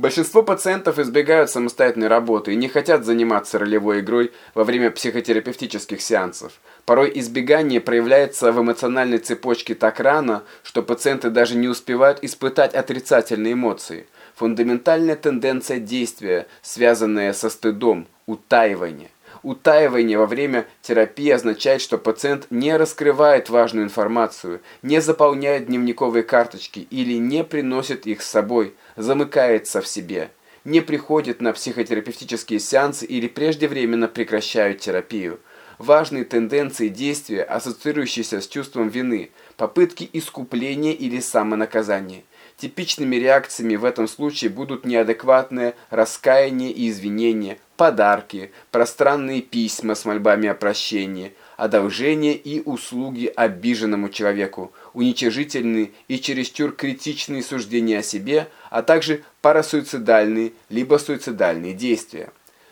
Большинство пациентов избегают самостоятельной работы и не хотят заниматься ролевой игрой во время психотерапевтических сеансов. Порой избегание проявляется в эмоциональной цепочке так рано, что пациенты даже не успевают испытать отрицательные эмоции. Фундаментальная тенденция действия, связанная со стыдом, утаивание. Утаивание во время терапии означает, что пациент не раскрывает важную информацию, не заполняет дневниковые карточки или не приносит их с собой, замыкается в себе, не приходит на психотерапевтические сеансы или преждевременно прекращают терапию. Важные тенденции действия, ассоциирующиеся с чувством вины, попытки искупления или самонаказания. Типичными реакциями в этом случае будут неадекватное раскаяние и извинения, подарки, пространные письма с мольбами о прощении, одолжение и услуги обиженному человеку, уничижительные и чересчур критичные суждения о себе, а также парасуицидальные либо суицидальные действия.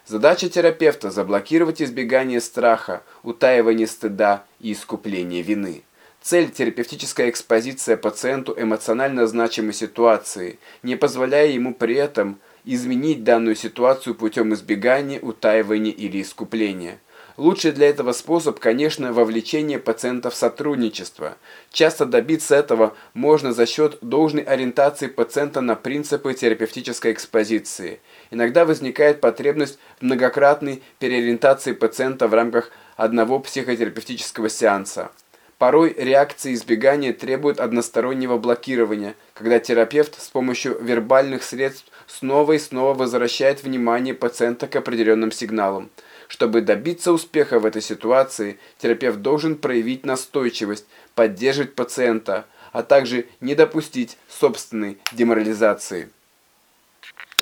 Задача терапевта – заблокировать избегание страха, утаивание стыда и искупление вины. Цель – терапевтическая экспозиция пациенту эмоционально значимой ситуации, не позволяя ему при этом изменить данную ситуацию путем избегания, утаивания или искупления. Лучший для этого способ, конечно, вовлечение пациента в сотрудничество. Часто добиться этого можно за счет должной ориентации пациента на принципы терапевтической экспозиции. Иногда возникает потребность многократной переориентации пациента в рамках одного психотерапевтического сеанса. Порой реакции избегания требуют одностороннего блокирования, когда терапевт с помощью вербальных средств снова и снова возвращает внимание пациента к определенным сигналам. Чтобы добиться успеха в этой ситуации, терапевт должен проявить настойчивость, поддерживать пациента, а также не допустить собственной деморализации.